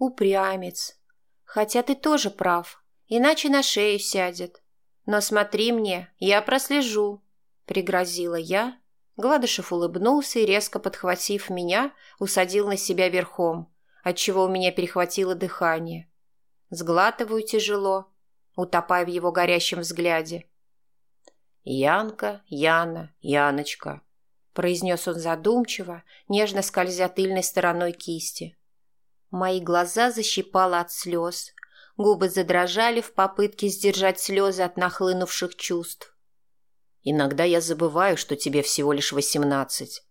Упрямец. Хотя ты тоже прав, иначе на шею сядет. Но смотри мне, я прослежу, пригрозила я. Гладышев улыбнулся и, резко подхватив меня, усадил на себя верхом, отчего у меня перехватило дыхание. Сглатываю тяжело, утопая в его горящем взгляде. «Янка, Яна, Яночка», — произнес он задумчиво, нежно скользя тыльной стороной кисти. Мои глаза защипало от слез, губы задрожали в попытке сдержать слезы от нахлынувших чувств. «Иногда я забываю, что тебе всего лишь восемнадцать.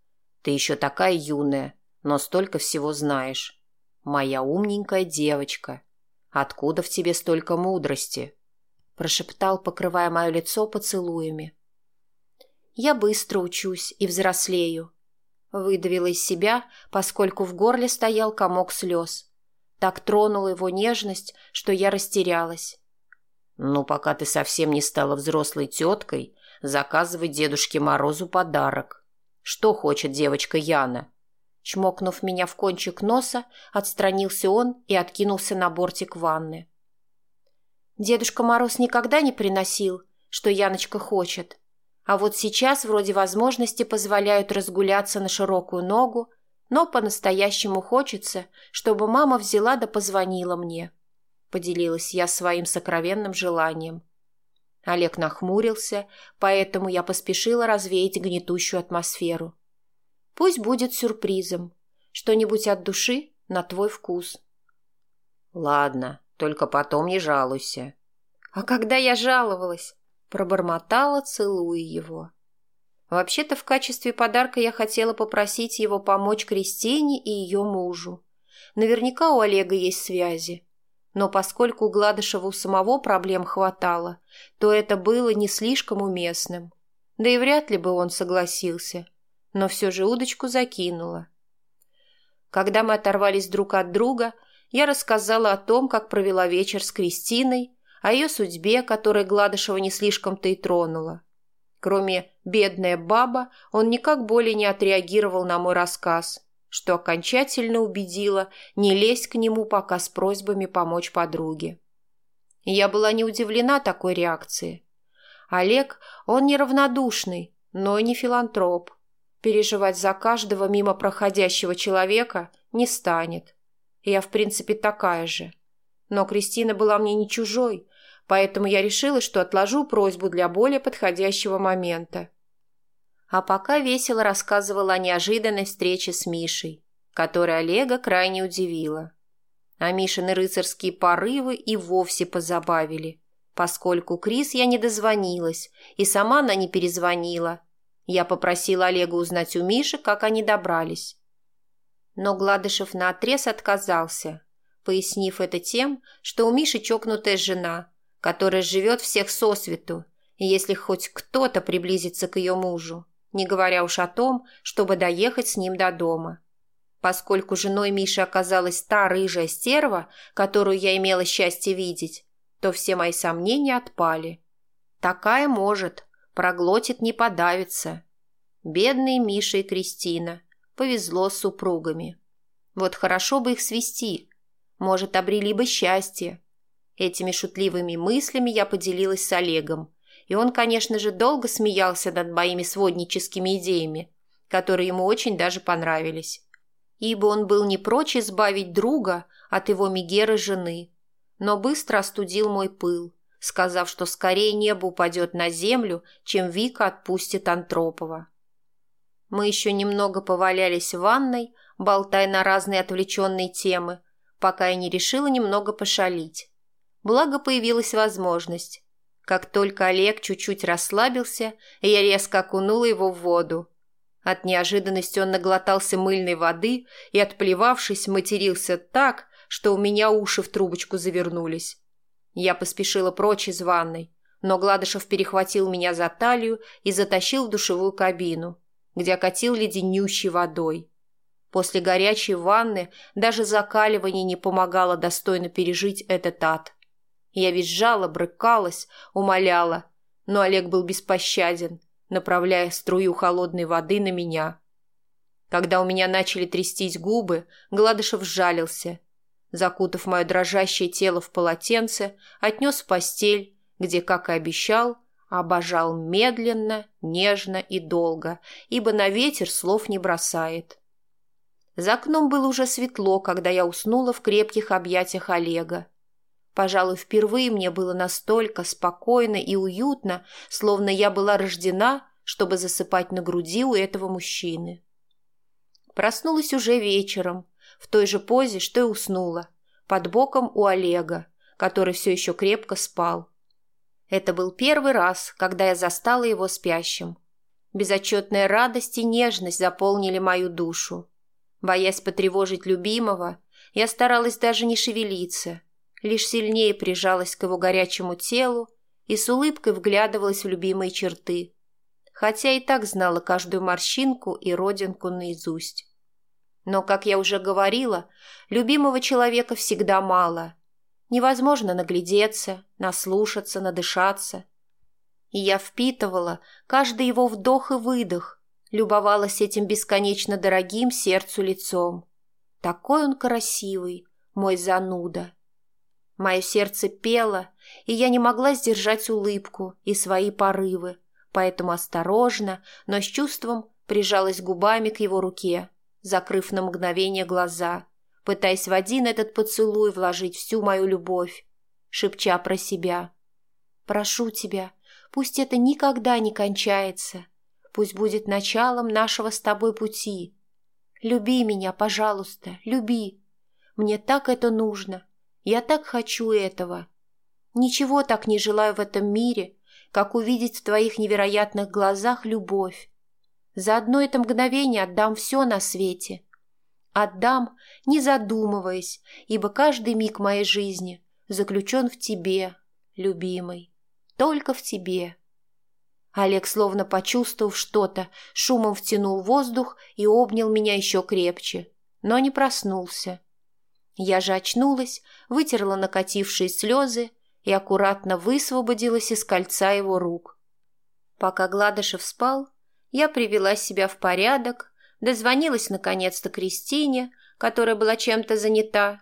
Ты еще такая юная, но столько всего знаешь. Моя умненькая девочка. Откуда в тебе столько мудрости?» прошептал, покрывая мое лицо поцелуями. «Я быстро учусь и взрослею», Выдавила из себя, поскольку в горле стоял комок слез. Так тронула его нежность, что я растерялась. «Ну, пока ты совсем не стала взрослой теткой, заказывай Дедушке Морозу подарок. Что хочет девочка Яна?» Чмокнув меня в кончик носа, отстранился он и откинулся на бортик ванны. Дедушка Мороз никогда не приносил, что Яночка хочет. А вот сейчас вроде возможности позволяют разгуляться на широкую ногу, но по-настоящему хочется, чтобы мама взяла да позвонила мне. Поделилась я своим сокровенным желанием. Олег нахмурился, поэтому я поспешила развеять гнетущую атмосферу. Пусть будет сюрпризом. Что-нибудь от души на твой вкус. Ладно, только потом не жалуйся. А когда я жаловалась? Пробормотала, целуя его. Вообще-то в качестве подарка я хотела попросить его помочь Кристине и ее мужу. Наверняка у Олега есть связи. Но поскольку у Гладышева у самого проблем хватало, то это было не слишком уместным. Да и вряд ли бы он согласился. Но все же удочку закинула. Когда мы оторвались друг от друга – я рассказала о том, как провела вечер с Кристиной, о ее судьбе, которая Гладышева не слишком-то и тронула. Кроме «бедная баба», он никак более не отреагировал на мой рассказ, что окончательно убедило не лезть к нему пока с просьбами помочь подруге. Я была не удивлена такой реакции. Олег, он неравнодушный, но не филантроп. Переживать за каждого мимо проходящего человека не станет. Я, в принципе, такая же. Но Кристина была мне не чужой, поэтому я решила, что отложу просьбу для более подходящего момента. А пока весело рассказывала о неожиданной встрече с Мишей, которая Олега крайне удивила. А Мишины рыцарские порывы и вовсе позабавили, поскольку Крис я не дозвонилась, и сама она не перезвонила. Я попросила Олега узнать у Миши, как они добрались. Но Гладышев наотрез отказался, пояснив это тем, что у Миши чокнутая жена, которая живет всех сосвету, если хоть кто-то приблизится к ее мужу, не говоря уж о том, чтобы доехать с ним до дома. Поскольку женой Миши оказалась та рыжая стерва, которую я имела счастье видеть, то все мои сомнения отпали. Такая может, проглотит, не подавится. Бедные Миша и Кристина – повезло с супругами. Вот хорошо бы их свести. Может, обрели бы счастье. Этими шутливыми мыслями я поделилась с Олегом, и он, конечно же, долго смеялся над моими сводническими идеями, которые ему очень даже понравились. Ибо он был не прочь избавить друга от его Мегеры жены, но быстро остудил мой пыл, сказав, что скорее небо упадет на землю, чем Вика отпустит Антропова. Мы еще немного повалялись в ванной, болтая на разные отвлеченные темы, пока я не решила немного пошалить. Благо появилась возможность. Как только Олег чуть-чуть расслабился, я резко окунула его в воду. От неожиданности он наглотался мыльной воды и, отплевавшись, матерился так, что у меня уши в трубочку завернулись. Я поспешила прочь из ванной, но Гладышев перехватил меня за талию и затащил в душевую кабину где окатил леденющей водой. После горячей ванны даже закаливание не помогало достойно пережить этот ад. Я визжала, брыкалась, умоляла, но Олег был беспощаден, направляя струю холодной воды на меня. Когда у меня начали трястись губы, Гладышев сжалился. закутав мое дрожащее тело в полотенце, отнес в постель, где, как и обещал, обожал медленно, нежно и долго, ибо на ветер слов не бросает. За окном было уже светло, когда я уснула в крепких объятиях Олега. Пожалуй, впервые мне было настолько спокойно и уютно, словно я была рождена, чтобы засыпать на груди у этого мужчины. Проснулась уже вечером, в той же позе, что и уснула, под боком у Олега, который все еще крепко спал. Это был первый раз, когда я застала его спящим. Безотчетная радость и нежность заполнили мою душу. Боясь потревожить любимого, я старалась даже не шевелиться, лишь сильнее прижалась к его горячему телу и с улыбкой вглядывалась в любимые черты, хотя и так знала каждую морщинку и родинку наизусть. Но, как я уже говорила, любимого человека всегда мало. Невозможно наглядеться, наслушаться, надышаться. И я впитывала каждый его вдох и выдох, любовалась этим бесконечно дорогим сердцу лицом. Такой он красивый, мой зануда. Мое сердце пело, и я не могла сдержать улыбку и свои порывы, поэтому осторожно, но с чувством прижалась губами к его руке, закрыв на мгновение глаза, пытаясь в один этот поцелуй вложить всю мою любовь, шепча про себя. «Прошу тебя, пусть это никогда не кончается, пусть будет началом нашего с тобой пути. Люби меня, пожалуйста, люби. Мне так это нужно, я так хочу этого. Ничего так не желаю в этом мире, как увидеть в твоих невероятных глазах любовь. За одно это мгновение отдам все на свете. Отдам, не задумываясь, ибо каждый миг моей жизни заключен в тебе, любимый, только в тебе. Олег, словно почувствовав что-то, шумом втянул воздух и обнял меня еще крепче, но не проснулся. Я же очнулась, вытерла накатившие слезы и аккуратно высвободилась из кольца его рук. Пока Гладышев спал, я привела себя в порядок, дозвонилась наконец-то Кристине, которая была чем-то занята,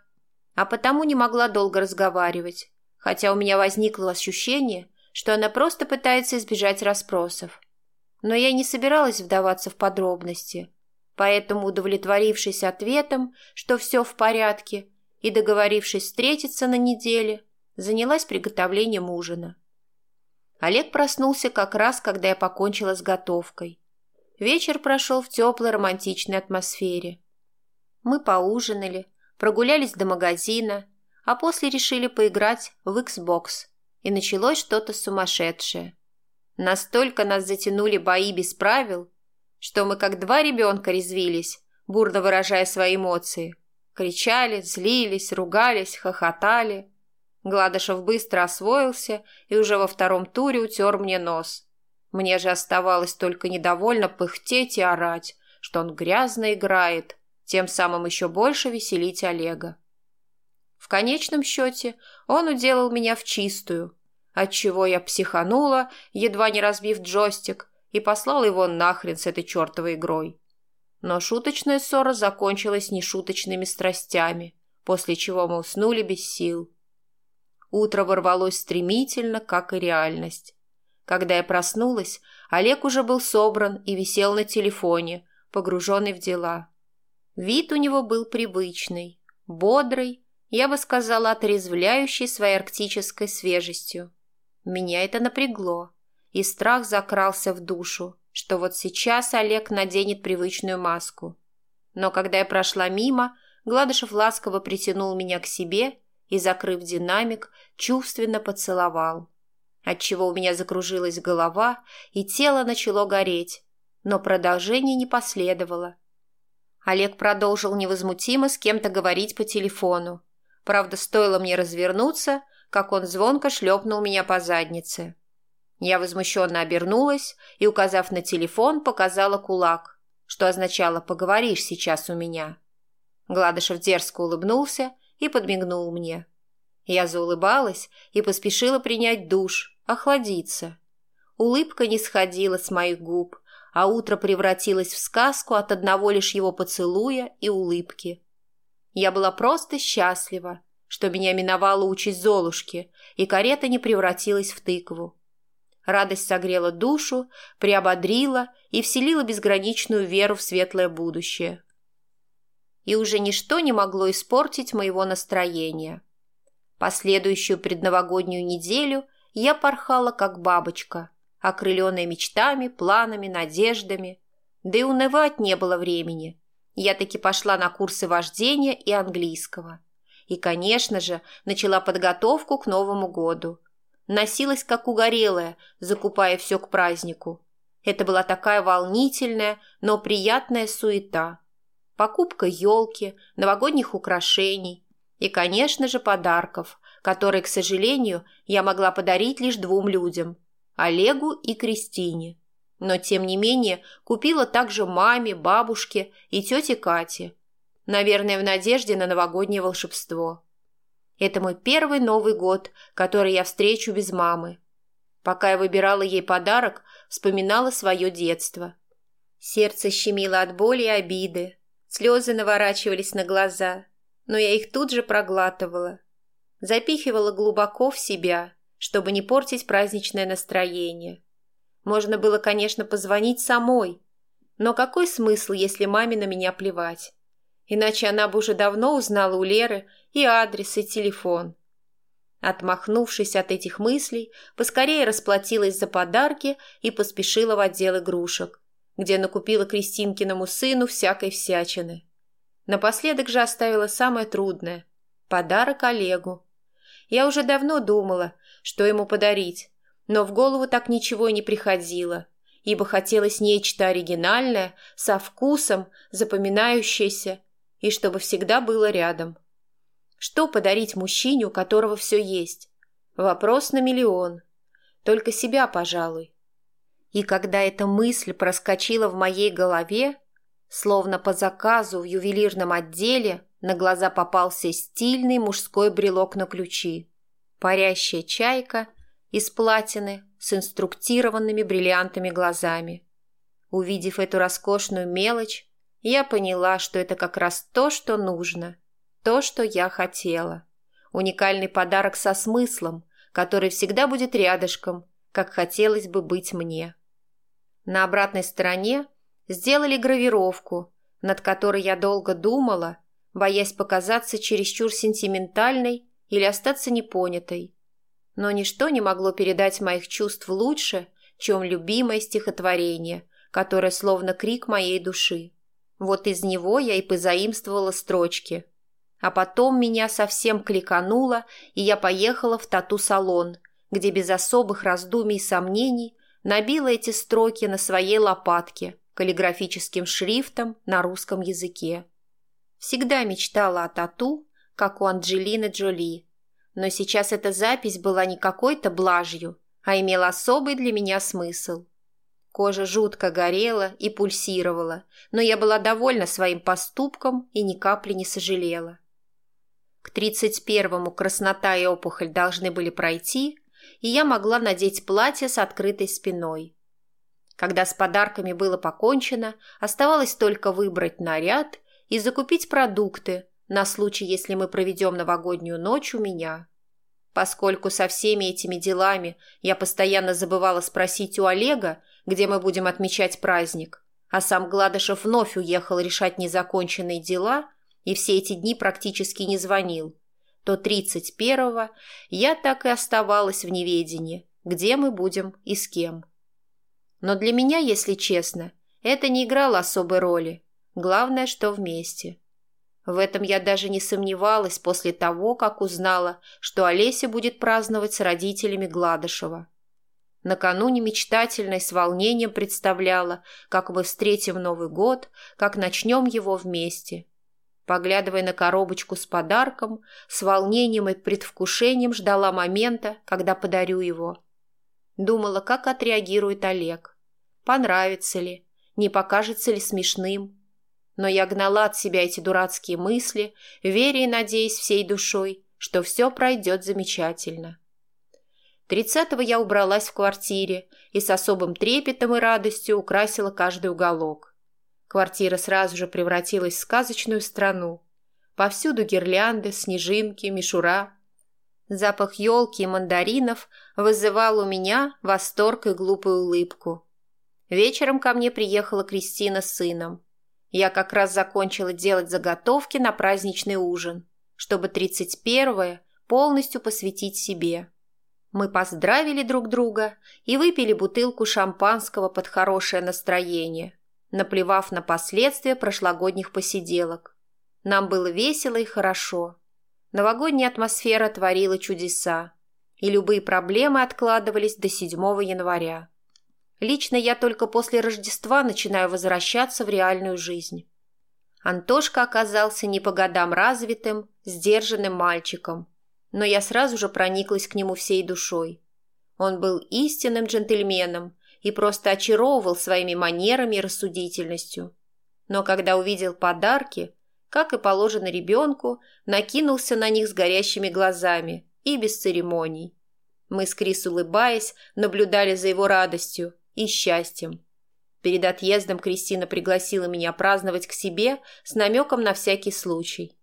а потому не могла долго разговаривать, хотя у меня возникло ощущение, что она просто пытается избежать расспросов. Но я не собиралась вдаваться в подробности, поэтому, удовлетворившись ответом, что все в порядке, и договорившись встретиться на неделе, занялась приготовлением ужина. Олег проснулся как раз, когда я покончила с готовкой. Вечер прошел в теплой романтичной атмосфере. Мы поужинали, прогулялись до магазина, а после решили поиграть в Xbox, и началось что-то сумасшедшее. Настолько нас затянули бои без правил, что мы как два ребенка резвились, бурно выражая свои эмоции. Кричали, злились, ругались, хохотали – Гладышев быстро освоился и уже во втором туре утер мне нос. Мне же оставалось только недовольно пыхтеть и орать, что он грязно играет, тем самым еще больше веселить Олега. В конечном счете он уделал меня в чистую, отчего я психанула, едва не разбив джойстик, и послал его нахрен с этой чертовой игрой. Но шуточная ссора закончилась нешуточными страстями, после чего мы уснули без сил. Утро ворвалось стремительно, как и реальность. Когда я проснулась, Олег уже был собран и висел на телефоне, погруженный в дела. Вид у него был привычный, бодрый, я бы сказала, отрезвляющий своей арктической свежестью. Меня это напрягло, и страх закрался в душу, что вот сейчас Олег наденет привычную маску. Но когда я прошла мимо, Гладышев ласково притянул меня к себе и, закрыв динамик, чувственно поцеловал. Отчего у меня закружилась голова, и тело начало гореть, но продолжение не последовало. Олег продолжил невозмутимо с кем-то говорить по телефону. Правда, стоило мне развернуться, как он звонко шлепнул меня по заднице. Я возмущенно обернулась и, указав на телефон, показала кулак, что означало «поговоришь сейчас у меня». Гладышев дерзко улыбнулся и подмигнул мне. Я заулыбалась и поспешила принять душ, охладиться. Улыбка не сходила с моих губ, а утро превратилось в сказку от одного лишь его поцелуя и улыбки. Я была просто счастлива, что меня миновала участь Золушки, и карета не превратилась в тыкву. Радость согрела душу, приободрила и вселила безграничную веру в светлое будущее. И уже ничто не могло испортить моего настроения. Последующую предновогоднюю неделю я порхала, как бабочка, окрыленная мечтами, планами, надеждами. Да и унывать не было времени. Я таки пошла на курсы вождения и английского. И, конечно же, начала подготовку к Новому году. Носилась, как угорелая, закупая все к празднику. Это была такая волнительная, но приятная суета. Покупка елки, новогодних украшений и, конечно же, подарков, которые, к сожалению, я могла подарить лишь двум людям – Олегу и Кристине. Но, тем не менее, купила также маме, бабушке и тете Кате. Наверное, в надежде на новогоднее волшебство. Это мой первый Новый год, который я встречу без мамы. Пока я выбирала ей подарок, вспоминала свое детство. Сердце щемило от боли и обиды. Слезы наворачивались на глаза, но я их тут же проглатывала. Запихивала глубоко в себя, чтобы не портить праздничное настроение. Можно было, конечно, позвонить самой, но какой смысл, если маме на меня плевать? Иначе она бы уже давно узнала у Леры и адрес, и телефон. Отмахнувшись от этих мыслей, поскорее расплатилась за подарки и поспешила в отдел игрушек, где накупила Кристинкиному сыну всякой всячины. Напоследок же оставила самое трудное – подарок Олегу. Я уже давно думала, что ему подарить, но в голову так ничего и не приходило, ибо хотелось нечто оригинальное, со вкусом, запоминающееся и чтобы всегда было рядом. Что подарить мужчине, у которого все есть? Вопрос на миллион. Только себя, пожалуй. И когда эта мысль проскочила в моей голове, словно по заказу в ювелирном отделе на глаза попался стильный мужской брелок на ключи. Парящая чайка из платины с инструктированными бриллиантами глазами. Увидев эту роскошную мелочь, я поняла, что это как раз то, что нужно, то, что я хотела. Уникальный подарок со смыслом, который всегда будет рядышком, как хотелось бы быть мне. На обратной стороне сделали гравировку, над которой я долго думала, боясь показаться чересчур сентиментальной или остаться непонятой. Но ничто не могло передать моих чувств лучше, чем любимое стихотворение, которое словно крик моей души. Вот из него я и позаимствовала строчки. А потом меня совсем кликануло, и я поехала в тату-салон, где без особых раздумий и сомнений набила эти строки на своей лопатке каллиграфическим шрифтом на русском языке. Всегда мечтала о тату, как у Анджелины Джоли. Но сейчас эта запись была не какой-то блажью, а имела особый для меня смысл – Кожа жутко горела и пульсировала, но я была довольна своим поступком и ни капли не сожалела. К тридцать первому краснота и опухоль должны были пройти, и я могла надеть платье с открытой спиной. Когда с подарками было покончено, оставалось только выбрать наряд и закупить продукты на случай, если мы проведем новогоднюю ночь у меня. Поскольку со всеми этими делами я постоянно забывала спросить у Олега, где мы будем отмечать праздник, а сам Гладышев вновь уехал решать незаконченные дела и все эти дни практически не звонил, то 31-го я так и оставалась в неведении, где мы будем и с кем. Но для меня, если честно, это не играло особой роли. Главное, что вместе. В этом я даже не сомневалась после того, как узнала, что Олеся будет праздновать с родителями Гладышева. Накануне мечтательно и с волнением представляла, как мы встретим Новый год, как начнем его вместе. Поглядывая на коробочку с подарком, с волнением и предвкушением ждала момента, когда подарю его. Думала, как отреагирует Олег. Понравится ли, не покажется ли смешным. Но я гнала от себя эти дурацкие мысли, веря и надеясь всей душой, что все пройдет замечательно. Тридцатого я убралась в квартире и с особым трепетом и радостью украсила каждый уголок. Квартира сразу же превратилась в сказочную страну. Повсюду гирлянды, снежинки, мишура. Запах елки и мандаринов вызывал у меня восторг и глупую улыбку. Вечером ко мне приехала Кристина с сыном. Я как раз закончила делать заготовки на праздничный ужин, чтобы 31-е полностью посвятить себе. Мы поздравили друг друга и выпили бутылку шампанского под хорошее настроение, наплевав на последствия прошлогодних посиделок. Нам было весело и хорошо. Новогодняя атмосфера творила чудеса, и любые проблемы откладывались до 7 января. Лично я только после Рождества начинаю возвращаться в реальную жизнь. Антошка оказался не по годам развитым, сдержанным мальчиком, но я сразу же прониклась к нему всей душой. Он был истинным джентльменом и просто очаровывал своими манерами и рассудительностью. Но когда увидел подарки, как и положено ребенку, накинулся на них с горящими глазами и без церемоний. Мы с Крис, улыбаясь, наблюдали за его радостью и счастьем. Перед отъездом Кристина пригласила меня праздновать к себе с намеком на всякий случай.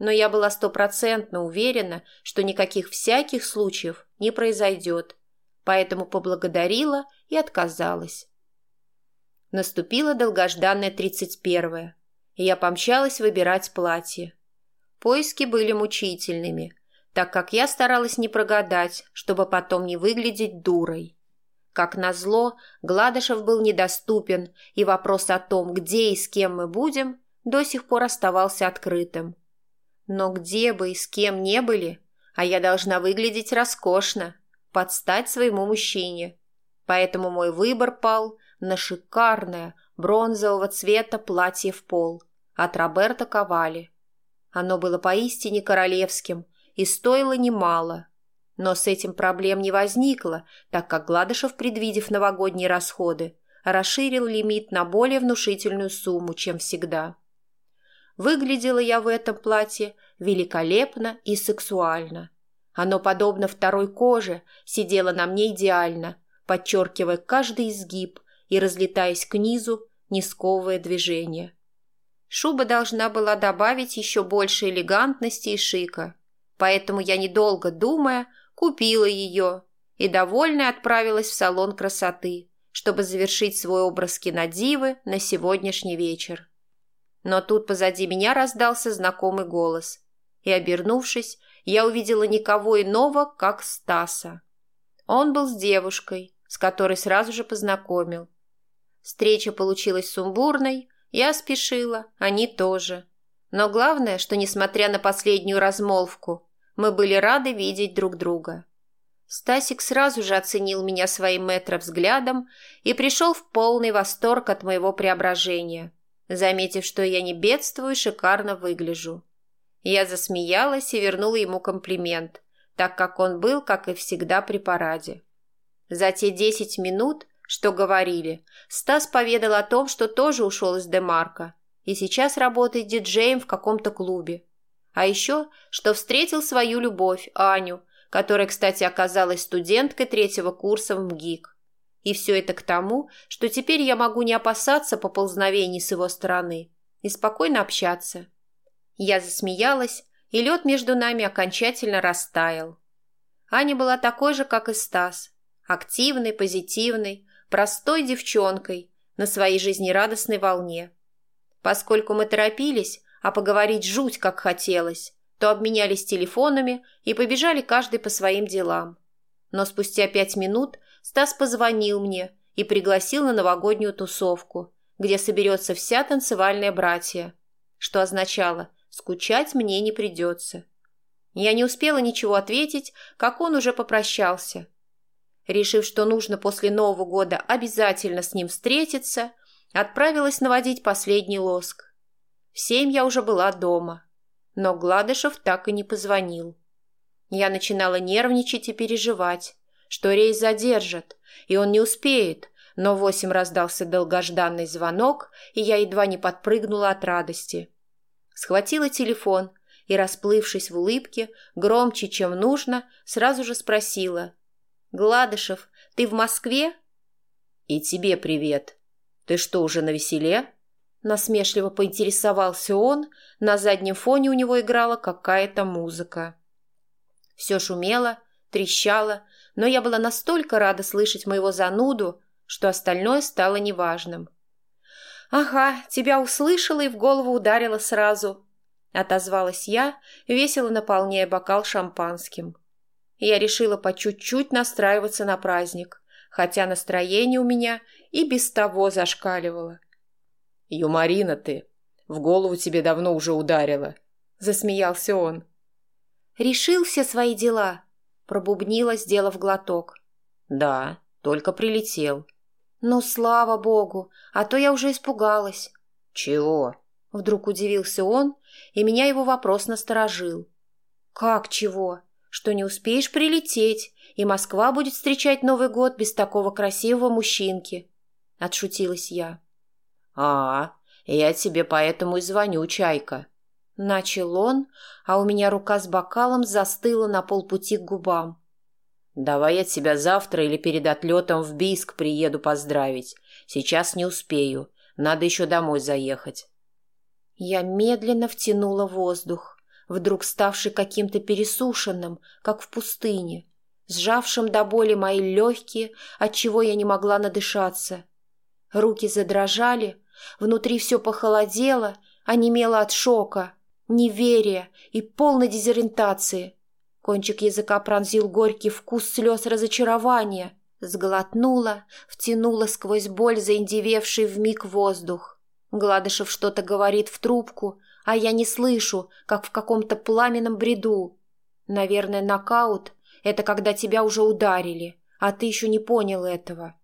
Но я была стопроцентно уверена, что никаких всяких случаев не произойдет, поэтому поблагодарила и отказалась. Наступило долгожданное тридцать первое и я помчалась выбирать платье. Поиски были мучительными, так как я старалась не прогадать, чтобы потом не выглядеть дурой. Как назло, Гладышев был недоступен, и вопрос о том, где и с кем мы будем, до сих пор оставался открытым. Но где бы и с кем не были, а я должна выглядеть роскошно, подстать своему мужчине. Поэтому мой выбор пал на шикарное бронзового цвета платье в пол – от Роберта Ковали. Оно было поистине королевским и стоило немало. Но с этим проблем не возникло, так как Гладышев, предвидев новогодние расходы, расширил лимит на более внушительную сумму, чем всегда. Выглядела я в этом платье великолепно и сексуально. Оно, подобно второй коже, сидело на мне идеально, подчеркивая каждый изгиб и разлетаясь к низу, сковывая движение. Шуба должна была добавить еще больше элегантности и шика, поэтому я, недолго думая, купила ее и, довольная, отправилась в салон красоты, чтобы завершить свой образ кинодивы на сегодняшний вечер. Но тут позади меня раздался знакомый голос, и, обернувшись, я увидела никого иного, как Стаса. Он был с девушкой, с которой сразу же познакомил. Встреча получилась сумбурной, я спешила, они тоже. Но главное, что, несмотря на последнюю размолвку, мы были рады видеть друг друга. Стасик сразу же оценил меня своим метро взглядом и пришел в полный восторг от моего преображения, заметив, что я не бедствую шикарно выгляжу. Я засмеялась и вернула ему комплимент, так как он был, как и всегда, при параде. За те десять минут, что говорили. Стас поведал о том, что тоже ушел из Демарка и сейчас работает диджеем в каком-то клубе. А еще, что встретил свою любовь, Аню, которая, кстати, оказалась студенткой третьего курса в МГИК. И все это к тому, что теперь я могу не опасаться поползновений с его стороны и спокойно общаться. Я засмеялась, и лед между нами окончательно растаял. Аня была такой же, как и Стас. Активной, позитивной, простой девчонкой на своей жизнерадостной волне. Поскольку мы торопились, а поговорить жуть как хотелось, то обменялись телефонами и побежали каждый по своим делам. Но спустя пять минут Стас позвонил мне и пригласил на новогоднюю тусовку, где соберется вся танцевальная братья, что означало «скучать мне не придется». Я не успела ничего ответить, как он уже попрощался – решив, что нужно после Нового года обязательно с ним встретиться, отправилась наводить последний лоск. В семь я уже была дома, но Гладышев так и не позвонил. Я начинала нервничать и переживать, что рейс задержат, и он не успеет, но восемь раздался долгожданный звонок, и я едва не подпрыгнула от радости. Схватила телефон и, расплывшись в улыбке, громче, чем нужно, сразу же спросила – «Гладышев, ты в Москве?» «И тебе привет. Ты что, уже на веселе?» Насмешливо поинтересовался он, на заднем фоне у него играла какая-то музыка. Все шумело, трещало, но я была настолько рада слышать моего зануду, что остальное стало неважным. «Ага, тебя услышала и в голову ударила сразу», — отозвалась я, весело наполняя бокал шампанским. Я решила по чуть-чуть настраиваться на праздник, хотя настроение у меня и без того зашкаливало. «Юморина ты! В голову тебе давно уже ударило!» — засмеялся он. «Решил все свои дела?» — пробубнила, сделав глоток. «Да, только прилетел». «Ну, слава богу, а то я уже испугалась». «Чего?» — вдруг удивился он, и меня его вопрос насторожил. «Как чего? Что не успеешь прилететь, и Москва будет встречать Новый год без такого красивого мужчинки?» — отшутилась я. «А, я тебе поэтому и звоню, Чайка». Начал он, а у меня рука с бокалом застыла на полпути к губам. «Давай я тебя завтра или перед отлетом в Бийск приеду поздравить. Сейчас не успею. Надо еще домой заехать». Я медленно втянула воздух, вдруг ставший каким-то пересушенным, как в пустыне, сжавшим до боли мои легкие, отчего я не могла надышаться. Руки задрожали, внутри все похолодело, онемело от шока, неверия и полной дезориентации. Кончик языка пронзил горький вкус слез разочарования, сглотнула, втянула сквозь боль заиндевевший вмиг воздух. Гладышев что-то говорит в трубку, а я не слышу, как в каком-то пламенном бреду. Наверное, нокаут — это когда тебя уже ударили, а ты еще не понял этого.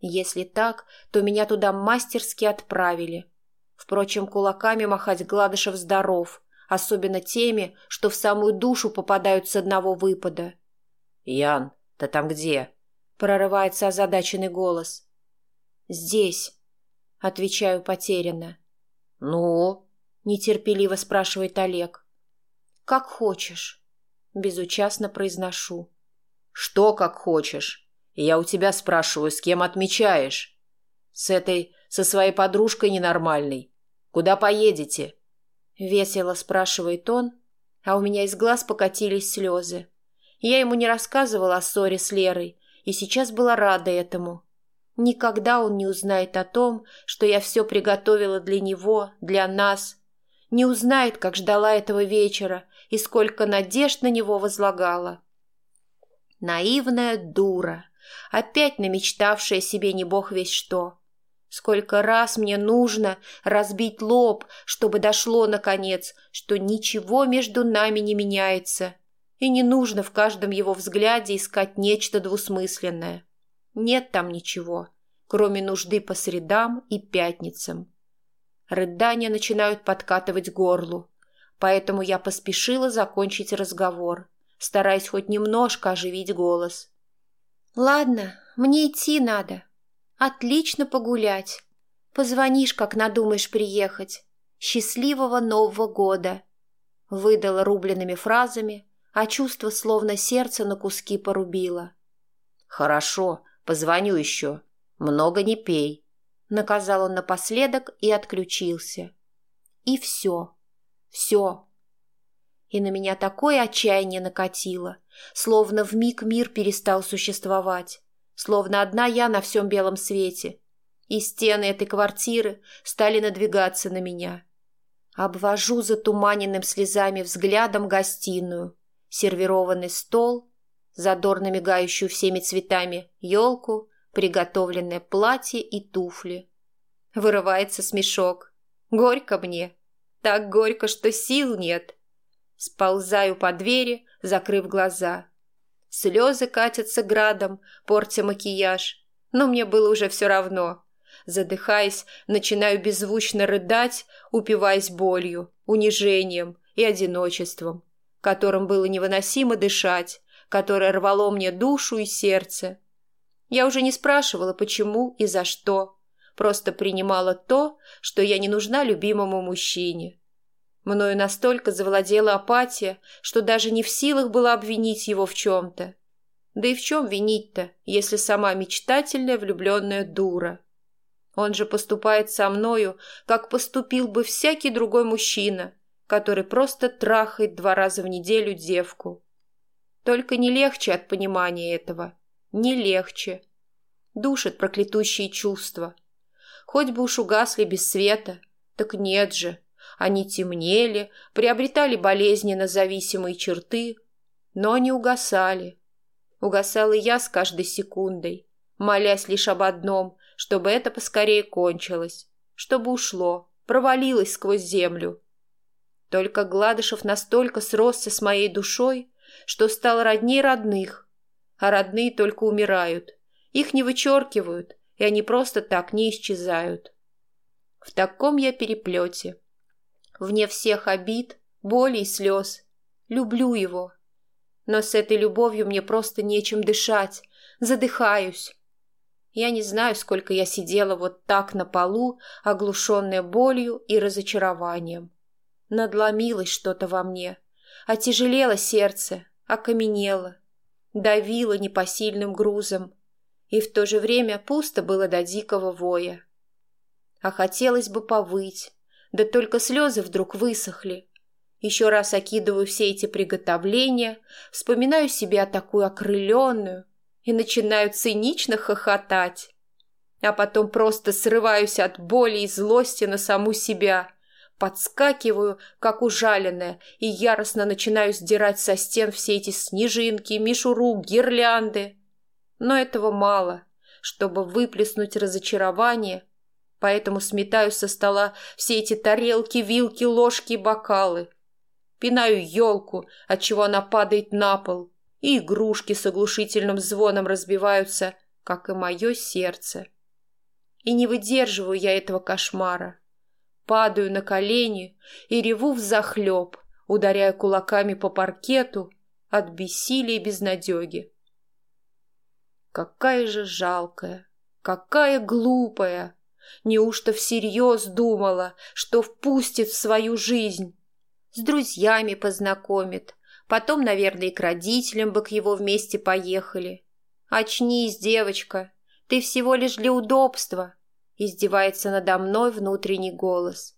Если так, то меня туда мастерски отправили. Впрочем, кулаками махать Гладышев здоров, особенно теми, что в самую душу попадают с одного выпада. «Ян, ты там где?» — прорывается озадаченный голос. «Здесь», — отвечаю потерянно. «Ну?» — нетерпеливо спрашивает Олег. «Как хочешь», — безучастно произношу. «Что как хочешь? Я у тебя спрашиваю, с кем отмечаешь?» «С этой, со своей подружкой ненормальной. Куда поедете?» Весело спрашивает он, а у меня из глаз покатились слезы. Я ему не рассказывала о ссоре с Лерой, и сейчас была рада этому. Никогда он не узнает о том, что я все приготовила для него, для нас. Не узнает, как ждала этого вечера и сколько надежд на него возлагала. Наивная дура, опять намечтавшая себе не бог весь что. Сколько раз мне нужно разбить лоб, чтобы дошло, наконец, что ничего между нами не меняется, и не нужно в каждом его взгляде искать нечто двусмысленное. Нет там ничего, кроме нужды по средам и пятницам. Рыдания начинают подкатывать горлу, поэтому я поспешила закончить разговор, стараясь хоть немножко оживить голос. «Ладно, мне идти надо», Отлично погулять. Позвонишь, как надумаешь приехать. Счастливого Нового года. Выдала рубленными фразами, а чувство словно сердце на куски порубило. Хорошо, позвоню еще. Много не пей. Наказал он напоследок и отключился. И все. Все. И на меня такое отчаяние накатило, словно в миг мир перестал существовать словно одна я на всем белом свете, и стены этой квартиры стали надвигаться на меня. Обвожу затуманенным слезами взглядом гостиную, сервированный стол, задорно мигающую всеми цветами елку, приготовленное платье и туфли. Вырывается смешок. Горько мне. Так горько, что сил нет. Сползаю по двери, закрыв глаза. Слезы катятся градом, портя макияж. Но мне было уже все равно. Задыхаясь, начинаю беззвучно рыдать, упиваясь болью, унижением и одиночеством, которым было невыносимо дышать, которое рвало мне душу и сердце. Я уже не спрашивала, почему и за что, просто принимала то, что я не нужна любимому мужчине. Мною настолько завладела апатия, что даже не в силах была обвинить его в чем-то. Да и в чем винить-то, если сама мечтательная влюбленная дура? Он же поступает со мною, как поступил бы всякий другой мужчина, который просто трахает два раза в неделю девку. Только не легче от понимания этого. Не легче. Душит проклятущие чувства. Хоть бы уж угасли без света. Так нет же. Они темнели, приобретали болезненно зависимые черты, но не угасали. Угасал и я с каждой секундой, молясь лишь об одном, чтобы это поскорее кончилось, чтобы ушло, провалилось сквозь землю. Только Гладышев настолько сросся с моей душой, что стал родней родных, а родные только умирают. Их не вычеркивают, и они просто так не исчезают. В таком я переплете. Вне всех обид, боли и слез. Люблю его. Но с этой любовью мне просто нечем дышать. Задыхаюсь. Я не знаю, сколько я сидела вот так на полу, оглушенная болью и разочарованием. Надломилось что-то во мне. Отяжелело сердце, окаменело. Давило непосильным грузом. И в то же время пусто было до дикого воя. А хотелось бы повыть, да только слезы вдруг высохли. Еще раз окидываю все эти приготовления, вспоминаю себя такую окрыленную и начинаю цинично хохотать. А потом просто срываюсь от боли и злости на саму себя, подскакиваю, как ужаленная, и яростно начинаю сдирать со стен все эти снежинки, мишуру, гирлянды. Но этого мало, чтобы выплеснуть разочарование – поэтому сметаю со стола все эти тарелки, вилки, ложки бокалы. Пинаю елку, отчего она падает на пол, и игрушки с оглушительным звоном разбиваются, как и мое сердце. И не выдерживаю я этого кошмара. Падаю на колени и реву взахлеб, ударяя кулаками по паркету от бессилия и безнадеги. Какая же жалкая, какая глупая, Неужто всерьез думала, что впустит в свою жизнь? С друзьями познакомит, потом, наверное, и к родителям бы к его вместе поехали. Очнись, девочка, ты всего лишь для удобства. Издевается надо мной внутренний голос.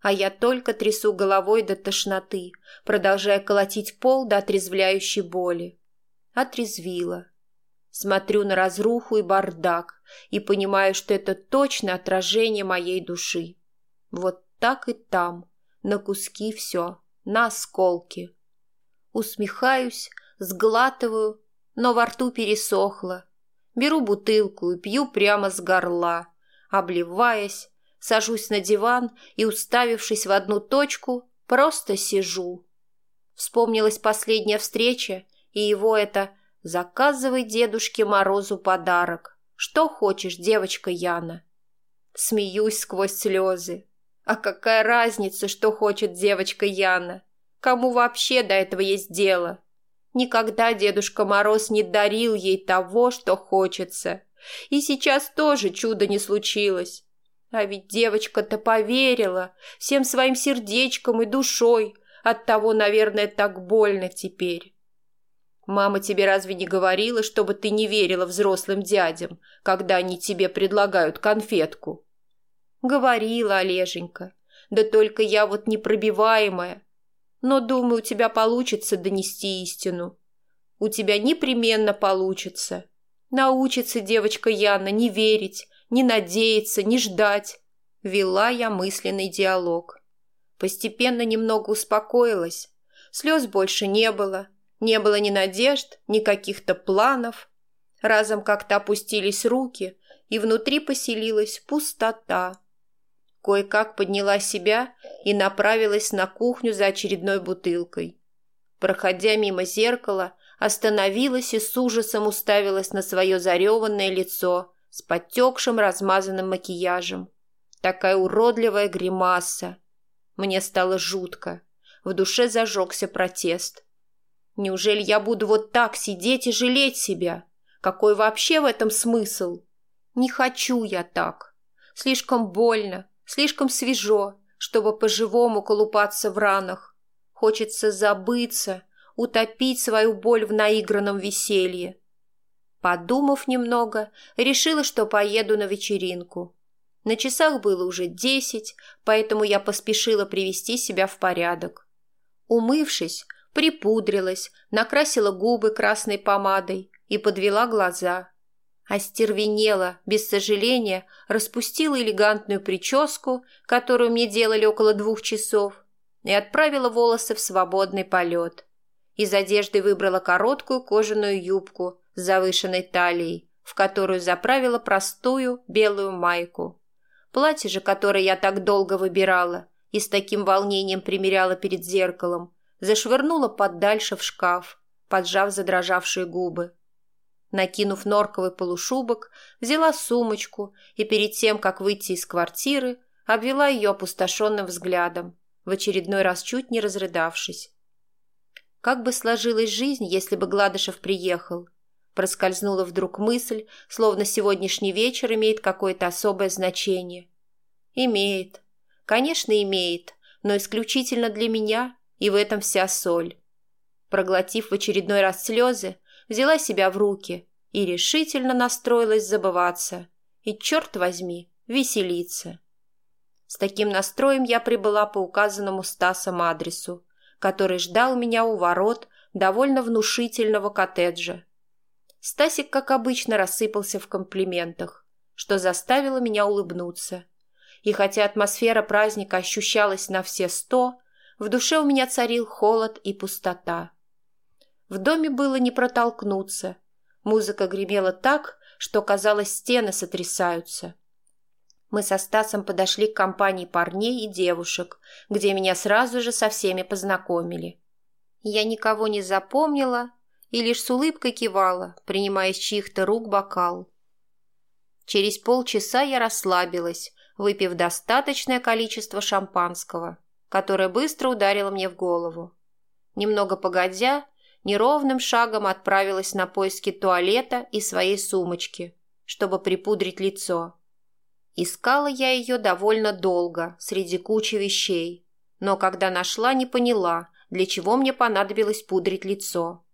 А я только трясу головой до тошноты, продолжая колотить пол до отрезвляющей боли. Отрезвила. Смотрю на разруху и бардак и понимаю, что это точно отражение моей души. Вот так и там, на куски все, на осколки. Усмехаюсь, сглатываю, но во рту пересохло. Беру бутылку и пью прямо с горла, обливаясь, сажусь на диван и, уставившись в одну точку, просто сижу. Вспомнилась последняя встреча, и его это Заказывай Дедушке Морозу подарок. Что хочешь, девочка Яна. Смеюсь сквозь слезы. А какая разница, что хочет девочка Яна? Кому вообще до этого есть дело? Никогда Дедушка Мороз не дарил ей того, что хочется. И сейчас тоже чудо не случилось. А ведь девочка-то поверила всем своим сердечком и душой. Оттого, наверное, так больно теперь. Мама тебе разве не говорила, чтобы ты не верила взрослым дядям, когда они тебе предлагают конфетку? Говорила, Олеженька. Да только я вот непробиваемая. Но, думаю, у тебя получится донести истину. У тебя непременно получится. Научится девочка Яна не верить, не надеяться, не ждать. Вела я мысленный диалог. Постепенно немного успокоилась. Слез больше не было. Не было ни надежд, ни каких-то планов. Разом как-то опустились руки, и внутри поселилась пустота. Кое-как подняла себя и направилась на кухню за очередной бутылкой. Проходя мимо зеркала, остановилась и с ужасом уставилась на свое зареванное лицо с подтекшим размазанным макияжем. Такая уродливая гримаса. Мне стало жутко. В душе зажегся протест. Неужели я буду вот так сидеть и жалеть себя? Какой вообще в этом смысл? Не хочу я так. Слишком больно, слишком свежо, чтобы по-живому колупаться в ранах. Хочется забыться, утопить свою боль в наигранном веселье. Подумав немного, решила, что поеду на вечеринку. На часах было уже десять, поэтому я поспешила привести себя в порядок. Умывшись, припудрилась, накрасила губы красной помадой и подвела глаза. Остервенела, без сожаления, распустила элегантную прическу, которую мне делали около двух часов, и отправила волосы в свободный полет. Из одежды выбрала короткую кожаную юбку с завышенной талией, в которую заправила простую белую майку. Платье же, которое я так долго выбирала и с таким волнением примеряла перед зеркалом, зашвырнула подальше в шкаф, поджав задрожавшие губы. Накинув норковый полушубок, взяла сумочку и перед тем, как выйти из квартиры, обвела ее опустошенным взглядом, в очередной раз чуть не разрыдавшись. Как бы сложилась жизнь, если бы Гладышев приехал? Проскользнула вдруг мысль, словно сегодняшний вечер имеет какое-то особое значение. Имеет. Конечно, имеет, но исключительно для меня, и в этом вся соль. Проглотив в очередной раз слезы, взяла себя в руки и решительно настроилась забываться. И, черт возьми, веселиться. С таким настроем я прибыла по указанному Стасом адресу, который ждал меня у ворот довольно внушительного коттеджа. Стасик, как обычно, рассыпался в комплиментах, что заставило меня улыбнуться. И хотя атмосфера праздника ощущалась на все сто, в душе у меня царил холод и пустота. В доме было не протолкнуться. Музыка гремела так, что, казалось, стены сотрясаются. Мы со Стасом подошли к компании парней и девушек, где меня сразу же со всеми познакомили. Я никого не запомнила и лишь с улыбкой кивала, принимая из чьих-то рук бокал. Через полчаса я расслабилась, выпив достаточное количество шампанского, которое быстро ударило мне в голову. Немного погодя, неровным шагом отправилась на поиски туалета и своей сумочки, чтобы припудрить лицо. Искала я ее довольно долго, среди кучи вещей, но когда нашла, не поняла, для чего мне понадобилось пудрить лицо.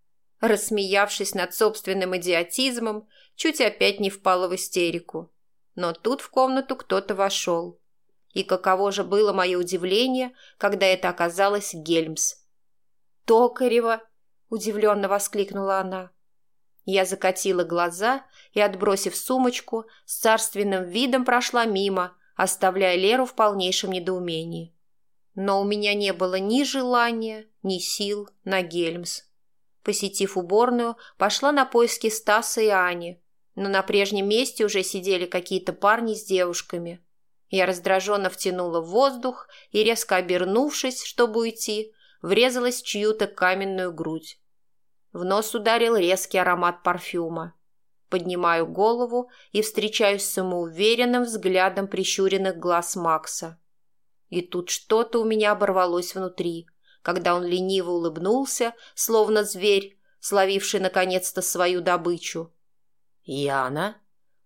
Рассмеявшись над собственным идиотизмом, чуть опять не впала в истерику. Но тут в комнату кто-то вошел. И каково же было мое удивление, когда это оказалась Гельмс. «Токарева!» – удивленно воскликнула она. Я закатила глаза и, отбросив сумочку, с царственным видом прошла мимо, оставляя Леру в полнейшем недоумении. Но у меня не было ни желания, ни сил на Гельмс. Посетив уборную, пошла на поиски Стаса и Ани, но на прежнем месте уже сидели какие-то парни с девушками. Я раздраженно втянула воздух и, резко обернувшись, чтобы уйти, врезалась в чью-то каменную грудь. В нос ударил резкий аромат парфюма. Поднимаю голову и встречаюсь с самоуверенным взглядом прищуренных глаз Макса. И тут что-то у меня оборвалось внутри, когда он лениво улыбнулся, словно зверь, словивший наконец-то свою добычу. «Яна?» –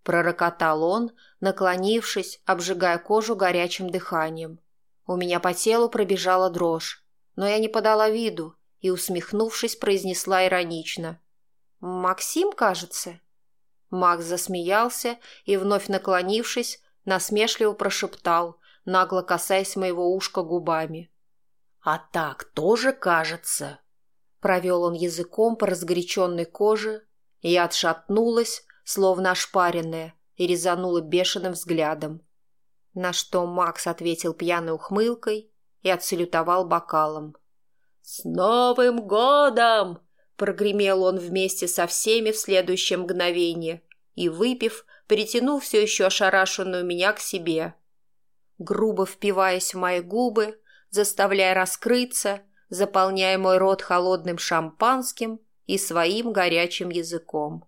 пророкотал он, наклонившись, обжигая кожу горячим дыханием. У меня по телу пробежала дрожь, но я не подала виду и, усмехнувшись, произнесла иронично. «Максим, кажется?» Макс засмеялся и, вновь наклонившись, насмешливо прошептал, нагло касаясь моего ушка губами. «А так тоже кажется!» Провел он языком по разгоряченной коже, и я отшатнулась, словно ошпаренная, и резанула бешеным взглядом. На что Макс ответил пьяной ухмылкой и отсалютовал бокалом. «С Новым годом!» – прогремел он вместе со всеми в следующее мгновение и, выпив, притянул все еще ошарашенную меня к себе. Грубо впиваясь в мои губы, заставляя раскрыться, заполняя мой рот холодным шампанским и своим горячим языком.